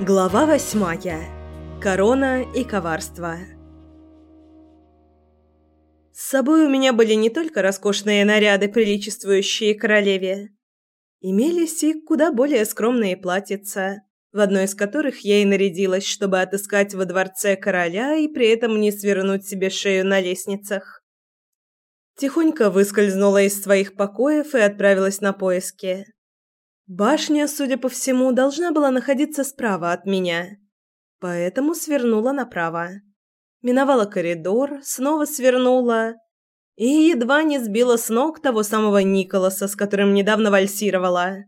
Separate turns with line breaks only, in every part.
Глава восьмая. Корона и коварство. С собой у меня были не только роскошные наряды, приличествующие королеве. Имелись и куда более скромные платьица, в одной из которых я и нарядилась, чтобы отыскать во дворце короля и при этом не свернуть себе шею на лестницах. Тихонько выскользнула из своих покоев и отправилась на поиски. Башня, судя по всему, должна была находиться справа от меня, поэтому свернула направо. Миновала коридор, снова свернула и едва не сбила с ног того самого Николаса, с которым недавно вальсировала.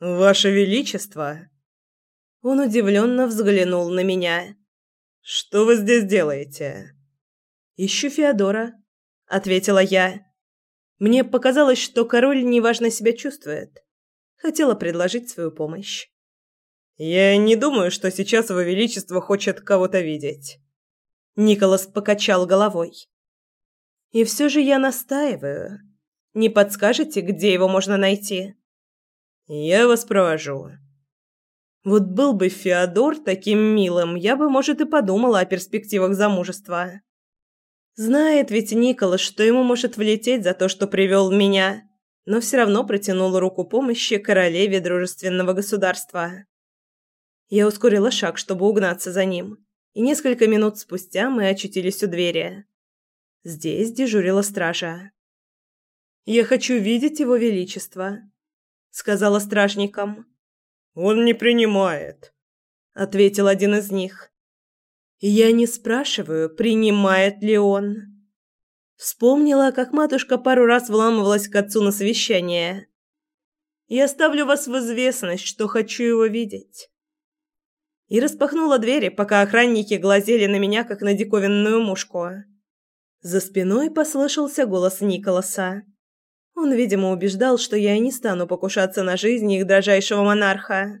«Ваше Величество!» Он удивленно взглянул на меня. «Что вы здесь делаете?» «Ищу Феодора», — ответила я. Мне показалось, что король неважно себя чувствует. Хотела предложить свою помощь. «Я не думаю, что сейчас его величество хочет кого-то видеть». Николас покачал головой. «И все же я настаиваю. Не подскажете, где его можно найти?» «Я вас провожу». Вот был бы Феодор таким милым, я бы, может, и подумала о перспективах замужества. Знает ведь Николас, что ему может влететь за то, что привел меня но все равно протянул руку помощи королеве дружественного государства. Я ускорила шаг, чтобы угнаться за ним, и несколько минут спустя мы очутились у двери. Здесь дежурила стража. «Я хочу видеть его величество», — сказала стражникам. «Он не принимает», — ответил один из них. «Я не спрашиваю, принимает ли он». Вспомнила, как матушка пару раз вламывалась к отцу на совещание. «Я ставлю вас в известность, что хочу его видеть». И распахнула двери, пока охранники глазели на меня, как на диковинную мушку. За спиной послышался голос Николаса. Он, видимо, убеждал, что я и не стану покушаться на жизнь их дрожайшего монарха.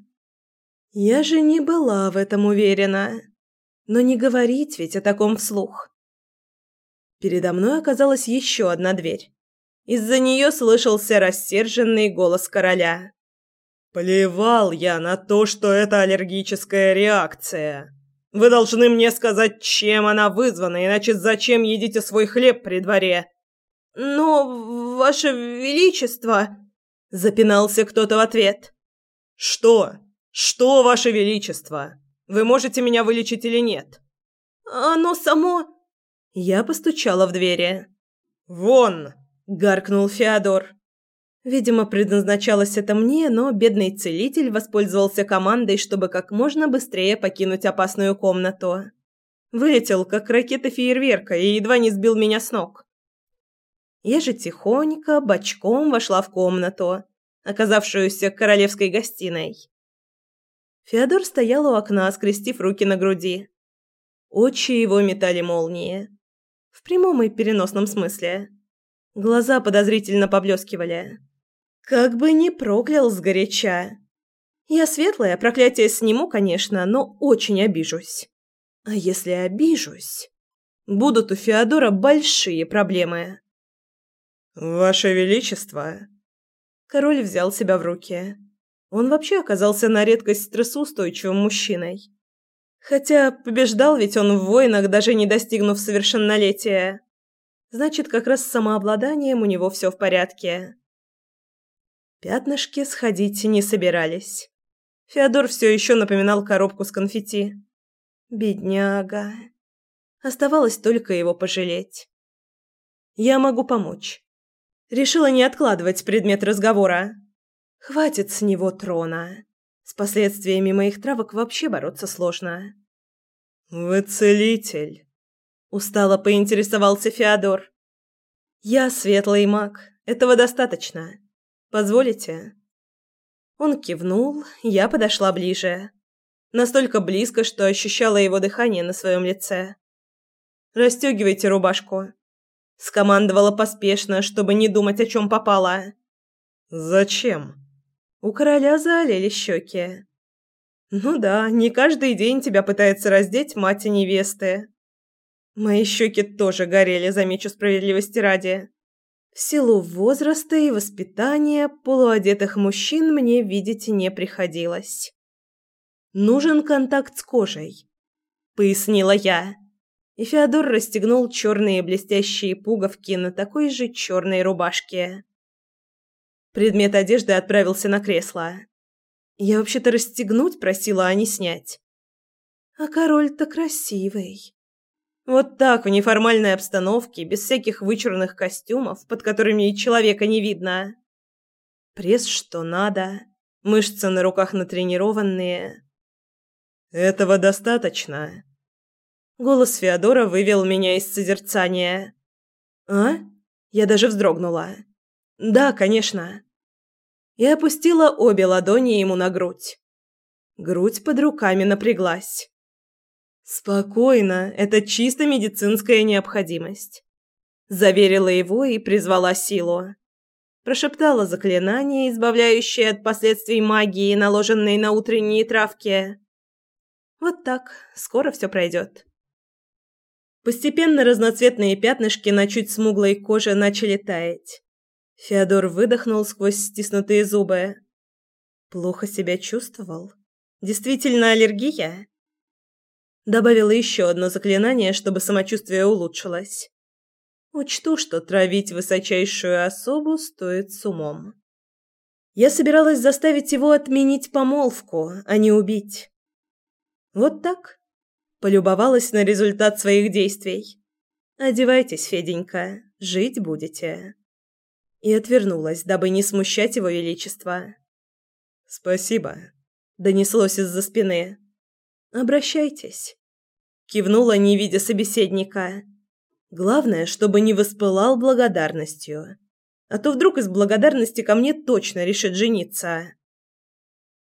Я же не была в этом уверена. Но не говорить ведь о таком вслух. Передо мной оказалась еще одна дверь. Из-за нее слышался рассерженный голос короля. «Плевал я на то, что это аллергическая реакция. Вы должны мне сказать, чем она вызвана, иначе зачем едите свой хлеб при дворе?» «Но, ваше величество...» – запинался кто-то в ответ. «Что? Что, ваше величество? Вы можете меня вылечить или нет?» «Оно само...» Я постучала в двери. «Вон!» – гаркнул Феодор. Видимо, предназначалось это мне, но бедный целитель воспользовался командой, чтобы как можно быстрее покинуть опасную комнату. Вылетел, как ракета фейерверка, и едва не сбил меня с ног. Я же тихонько, бочком вошла в комнату, оказавшуюся королевской гостиной. Феодор стоял у окна, скрестив руки на груди. Очи его метали молнии. В прямом и переносном смысле. Глаза подозрительно поблескивали. Как бы не проклял сгоряча. Я светлое проклятие сниму, конечно, но очень обижусь. А если обижусь, будут у Феодора большие проблемы. Ваше величество, король взял себя в руки. Он вообще оказался на редкость стрессоустойчивым мужчиной. Хотя побеждал ведь он в войнах, даже не достигнув совершеннолетия. Значит, как раз с самообладанием у него все в порядке. Пятнышки сходить не собирались. Феодор все еще напоминал коробку с конфетти. Бедняга. Оставалось только его пожалеть. Я могу помочь. Решила не откладывать предмет разговора. Хватит с него трона. С последствиями моих травок вообще бороться сложно. «Вы целитель», — устало поинтересовался Феодор. «Я светлый маг. Этого достаточно. Позволите?» Он кивнул, я подошла ближе. Настолько близко, что ощущала его дыхание на своем лице. «Расстегивайте рубашку», — скомандовала поспешно, чтобы не думать, о чем попало. «Зачем?» У короля заолели щеки. «Ну да, не каждый день тебя пытается раздеть мать и невесты». Мои щеки тоже горели, замечу справедливости ради. В силу возраста и воспитания полуодетых мужчин мне видеть не приходилось. Нужен контакт с кожей, пояснила я. И Феодор расстегнул черные блестящие пуговки на такой же черной рубашке. Предмет одежды отправился на кресло. Я вообще-то расстегнуть просила, а не снять. А король-то красивый. Вот так, в неформальной обстановке, без всяких вычурных костюмов, под которыми и человека не видно. Пресс что надо, мышцы на руках натренированные. «Этого достаточно?» Голос Феодора вывел меня из созерцания. «А?» Я даже вздрогнула. «Да, конечно». И опустила обе ладони ему на грудь. Грудь под руками напряглась. «Спокойно, это чисто медицинская необходимость», – заверила его и призвала силу. Прошептала заклинание, избавляющее от последствий магии, наложенной на утренние травки. «Вот так, скоро все пройдет». Постепенно разноцветные пятнышки на чуть смуглой коже начали таять. Феодор выдохнул сквозь стиснутые зубы. Плохо себя чувствовал? Действительно аллергия? Добавила еще одно заклинание, чтобы самочувствие улучшилось. Учту, что травить высочайшую особу стоит с умом. Я собиралась заставить его отменить помолвку, а не убить. Вот так. Полюбовалась на результат своих действий. Одевайтесь, Феденька, жить будете. И отвернулась, дабы не смущать его величество. Спасибо, донеслось из-за спины. Обращайтесь. Кивнула, не видя собеседника. Главное, чтобы не воспылал благодарностью. А то вдруг из благодарности ко мне точно решит жениться.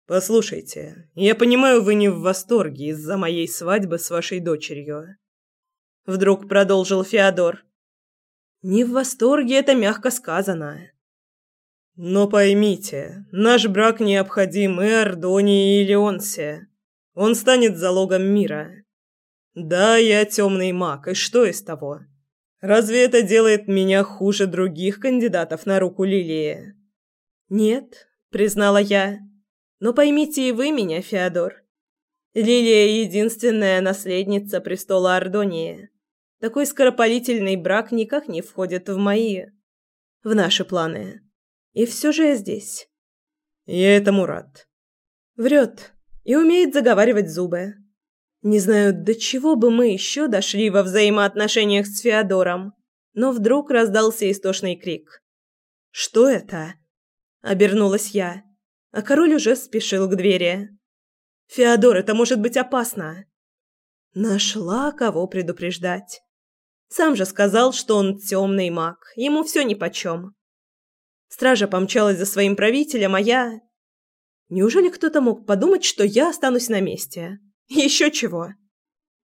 Послушайте, я понимаю, вы не в восторге из-за моей свадьбы с вашей дочерью. Вдруг продолжил Феодор. Не в восторге это мягко сказано. Но поймите, наш брак необходим и Ордонии, и Леонсе. Он станет залогом мира. Да, я темный маг, и что из того? Разве это делает меня хуже других кандидатов на руку Лилии? Нет, признала я. Но поймите и вы меня, Феодор. Лилия единственная наследница престола Ордонии. Такой скоропалительный брак никак не входит в мои в наши планы. И все же я здесь. Я этому рад. Врет и умеет заговаривать зубы. Не знаю, до чего бы мы еще дошли во взаимоотношениях с Феодором, но вдруг раздался истошный крик. «Что это?» – обернулась я, а король уже спешил к двери. «Феодор, это может быть опасно!» Нашла кого предупреждать. Сам же сказал, что он темный маг, ему все нипочем. Стража помчалась за своим правителем, а я... Неужели кто-то мог подумать, что я останусь на месте? Еще чего?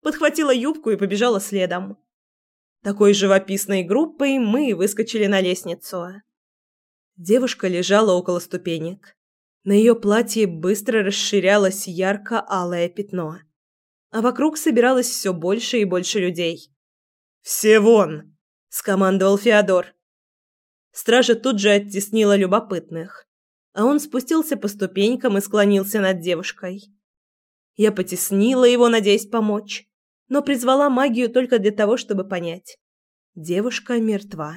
Подхватила юбку и побежала следом. Такой живописной группой мы выскочили на лестницу. Девушка лежала около ступенек. На ее платье быстро расширялось ярко-алое пятно. А вокруг собиралось все больше и больше людей. «Все вон!» – скомандовал Феодор. Стража тут же оттеснила любопытных а он спустился по ступенькам и склонился над девушкой. Я потеснила его, надеясь помочь, но призвала магию только для того, чтобы понять. Девушка мертва.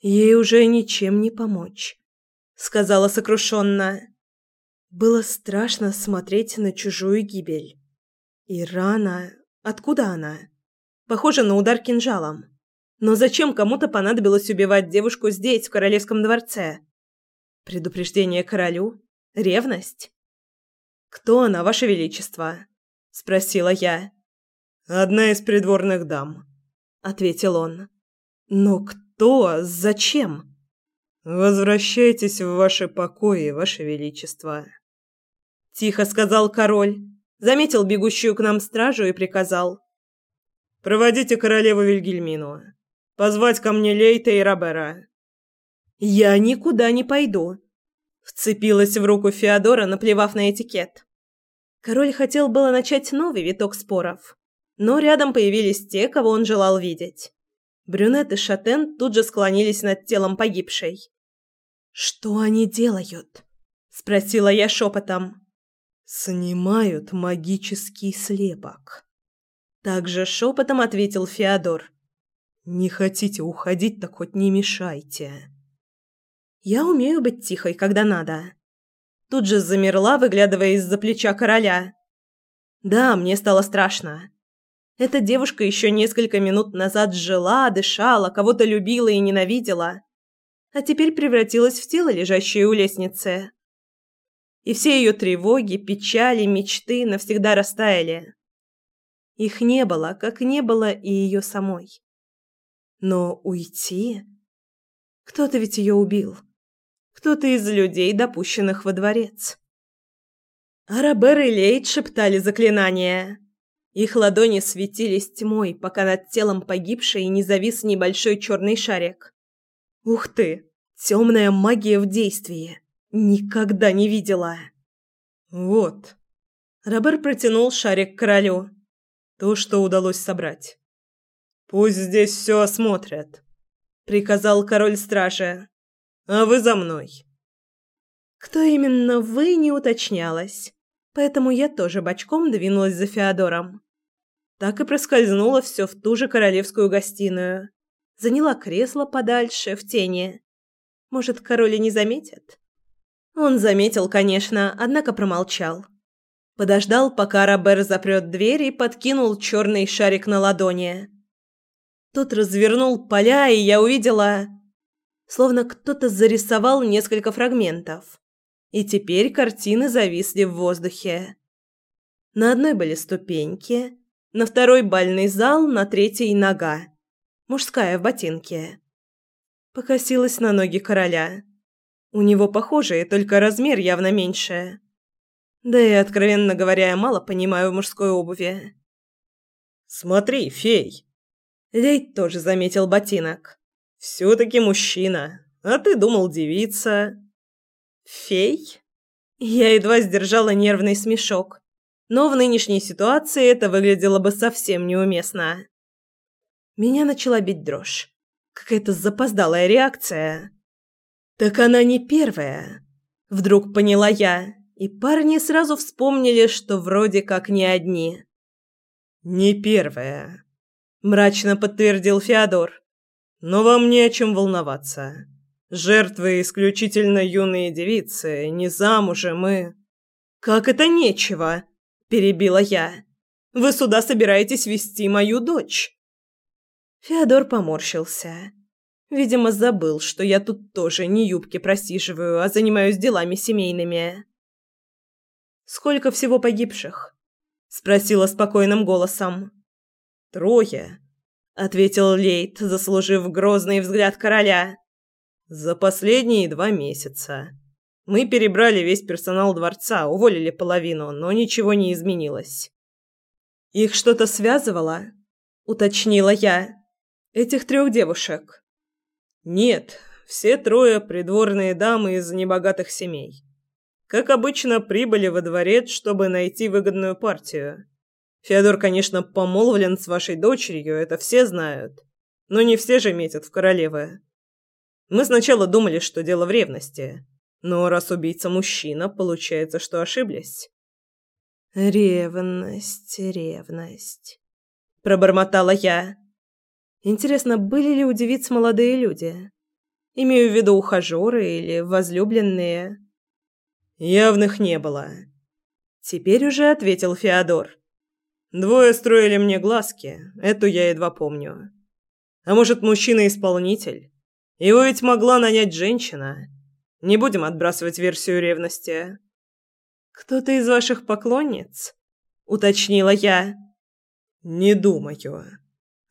Ей уже ничем не помочь, сказала сокрушенно. Было страшно смотреть на чужую гибель. И рана... Откуда она? Похоже на удар кинжалом. Но зачем кому-то понадобилось убивать девушку здесь, в королевском дворце? Предупреждение королю? Ревность? Кто она, ваше величество? спросила я. Одна из придворных дам, ответил он. Но кто? Зачем? Возвращайтесь в ваши покои, ваше величество, тихо сказал король. Заметил бегущую к нам стражу и приказал: Проводите королеву Вильгельмину. Позвать ко мне Лейта и Робера. «Я никуда не пойду», – вцепилась в руку Феодора, наплевав на этикет. Король хотел было начать новый виток споров, но рядом появились те, кого он желал видеть. Брюнет и Шатен тут же склонились над телом погибшей. «Что они делают?» – спросила я шепотом. «Снимают магический слепок». Также шепотом ответил Феодор. «Не хотите уходить, так хоть не мешайте». «Я умею быть тихой, когда надо». Тут же замерла, выглядывая из-за плеча короля. «Да, мне стало страшно. Эта девушка еще несколько минут назад жила, дышала, кого-то любила и ненавидела, а теперь превратилась в тело, лежащее у лестницы. И все ее тревоги, печали, мечты навсегда растаяли. Их не было, как не было и ее самой. Но уйти? Кто-то ведь ее убил. Кто-то из людей, допущенных во дворец. Арабер и Лейд шептали заклинания. Их ладони светились тьмой, пока над телом погибшей не завис небольшой черный шарик. Ух ты! Темная магия в действии. Никогда не видела. Вот. Робер протянул шарик королю. То, что удалось собрать. Пусть здесь все осмотрят, приказал король стражи. А вы за мной. Кто именно вы, не уточнялось. Поэтому я тоже бочком двинулась за Феодором. Так и проскользнула все в ту же королевскую гостиную. Заняла кресло подальше, в тени. Может, король и не заметит? Он заметил, конечно, однако промолчал. Подождал, пока Робер запрет дверь и подкинул черный шарик на ладони. Тот развернул поля, и я увидела... Словно кто-то зарисовал несколько фрагментов и теперь картины зависли в воздухе. На одной были ступеньки, на второй бальный зал, на третьей нога. Мужская в ботинке. Покосилась на ноги короля. У него похожие, только размер явно меньше. Да и, откровенно говоря, я мало понимаю в мужской обуви. «Смотри, фей!» Лейт тоже заметил ботинок. «Все-таки мужчина, а ты думал девица». Фей? Я едва сдержала нервный смешок. Но в нынешней ситуации это выглядело бы совсем неуместно. Меня начала бить дрожь. Какая-то запоздалая реакция. Так она не первая. Вдруг поняла я, и парни сразу вспомнили, что вроде как не одни. Не первая, мрачно подтвердил Феодор. Но вам не о чем волноваться. Жертвы исключительно юные девицы, не замужем и... «Как это нечего?» – перебила я. «Вы сюда собираетесь вести мою дочь?» Феодор поморщился. Видимо, забыл, что я тут тоже не юбки просиживаю, а занимаюсь делами семейными. «Сколько всего погибших?» – спросила спокойным голосом. «Трое», – ответил Лейт, заслужив грозный взгляд короля. За последние два месяца. Мы перебрали весь персонал дворца, уволили половину, но ничего не изменилось. Их что-то связывало? уточнила я. Этих трех девушек. Нет, все трое придворные дамы из небогатых семей. Как обычно, прибыли во дворец, чтобы найти выгодную партию. Феодор, конечно, помолвлен с вашей дочерью, это все знают. Но не все же метят в королевы. Мы сначала думали, что дело в ревности. Но раз убийца мужчина, получается, что ошиблись. Ревность, ревность, пробормотала я. Интересно, были ли у девиц молодые люди? Имею в виду ухажеры или возлюбленные? Явных не было. Теперь уже ответил Феодор. Двое строили мне глазки, эту я едва помню. А может, мужчина-исполнитель? Его ведь могла нанять женщина. Не будем отбрасывать версию ревности. Кто-то из ваших поклонниц? уточнила я. Не думаю.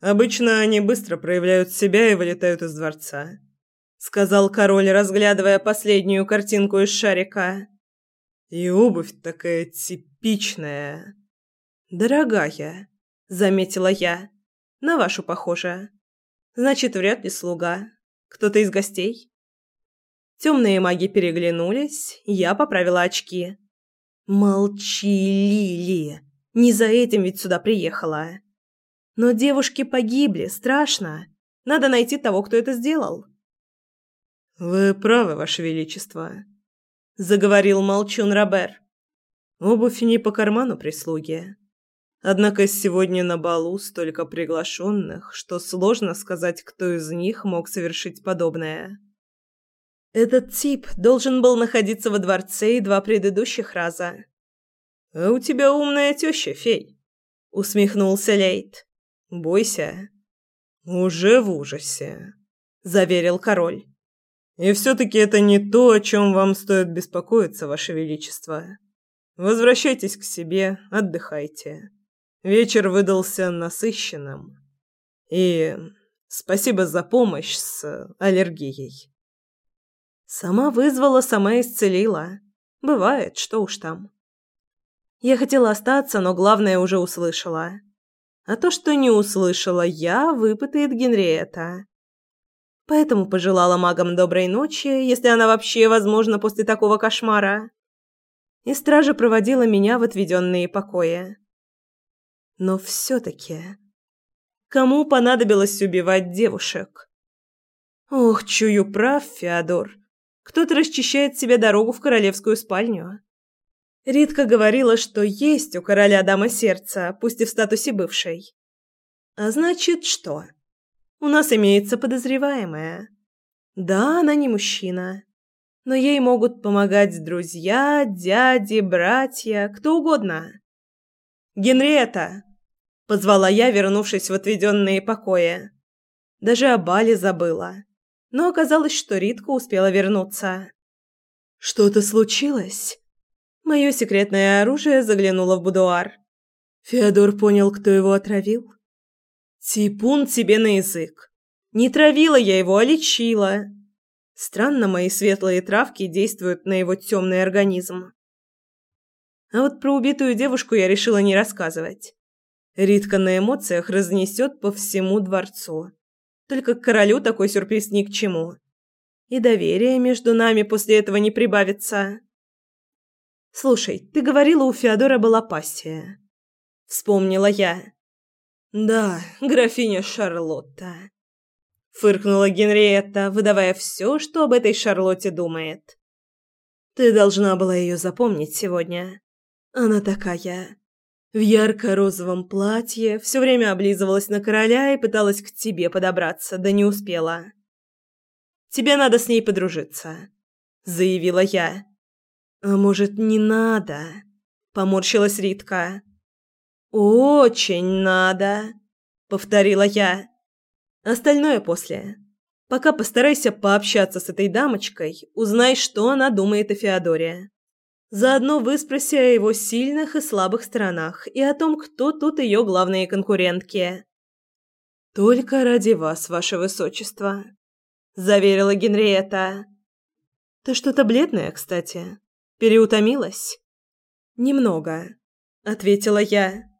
Обычно они быстро проявляют себя и вылетают из дворца, сказал король, разглядывая последнюю картинку из шарика. И обувь такая типичная. Дорогая, заметила я. На вашу похожа. Значит, вряд ли слуга. Кто-то из гостей? Темные маги переглянулись, я поправила очки. Молчи, Лили. Не за этим ведь сюда приехала. Но девушки погибли, страшно. Надо найти того, кто это сделал.
Вы правы, ваше величество, заговорил молчун Робер. Обувь не по карману прислуги. Однако сегодня на балу столько приглашенных, что сложно сказать, кто из них мог совершить подобное.
Этот тип должен был находиться во дворце и два предыдущих раза.
А у тебя умная теща, фей, усмехнулся Лейт. Бойся. Уже в ужасе, заверил король. И все таки это не то, о чем вам стоит беспокоиться, ваше величество. Возвращайтесь к себе, отдыхайте. Вечер выдался насыщенным. И спасибо за помощь с аллергией.
Сама вызвала, сама исцелила. Бывает, что уж там. Я хотела остаться, но главное уже услышала. А то, что не услышала я, выпытает Генриетта. Поэтому пожелала магам доброй ночи, если она вообще возможна после такого кошмара. И стража проводила меня в отведенные покои. Но все-таки... Кому понадобилось убивать девушек? Ох, чую прав, Феодор. Кто-то расчищает себе дорогу в королевскую спальню. Ритка говорила, что есть у короля дама сердца, пусть и в статусе бывшей. А значит, что? У нас имеется подозреваемая. Да, она не мужчина. Но ей могут помогать друзья, дяди, братья, кто угодно. «Генриетта!» – позвала я, вернувшись в отведенные покои. Даже о бале забыла. Но оказалось, что Ритка успела вернуться. «Что-то случилось?» Мое секретное оружие заглянуло в будуар. Феодор понял, кто его отравил. «Типун тебе на язык! Не травила я его, а лечила!» Странно, мои светлые травки действуют на его темный организм. А вот про убитую девушку я решила не рассказывать. Ритка на эмоциях разнесет по всему дворцу. Только королю такой сюрприз ни к чему. И доверие между нами после этого не прибавится. Слушай, ты говорила, у Феодора была пассия. Вспомнила я. Да, графиня Шарлотта. Фыркнула Генриетта, выдавая все, что об этой Шарлотте думает. Ты должна была ее запомнить сегодня. Она такая. В ярко-розовом платье, все время облизывалась на короля и пыталась к тебе подобраться, да не успела. «Тебе надо с ней подружиться», — заявила я. «А может, не надо?» — поморщилась Ритка. «Очень надо», — повторила я. «Остальное после. Пока постарайся пообщаться с этой дамочкой, узнай, что она думает о Феодоре. Заодно выспроси о его сильных и слабых сторонах и о том, кто тут ее главные конкурентки. «Только ради вас, ваше высочество», — заверила Генриетта. «Ты что-то бледная, кстати. Переутомилась?» «Немного», — ответила я.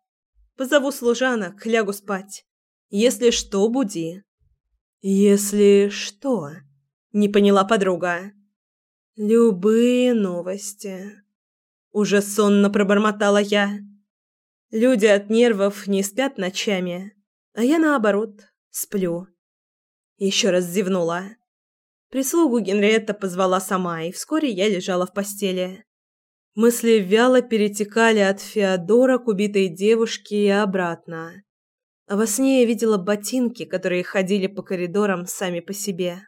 «Позову служанок, лягу спать. Если что, буди». «Если что?» — не поняла подруга. «Любые новости», уже сонно пробормотала я. Люди от нервов не спят ночами, а я наоборот сплю. Еще раз зевнула. Прислугу Генриетта позвала сама, и вскоре я лежала в постели. Мысли вяло перетекали от Феодора к убитой девушке и обратно. А во сне я видела ботинки, которые ходили по коридорам сами по себе.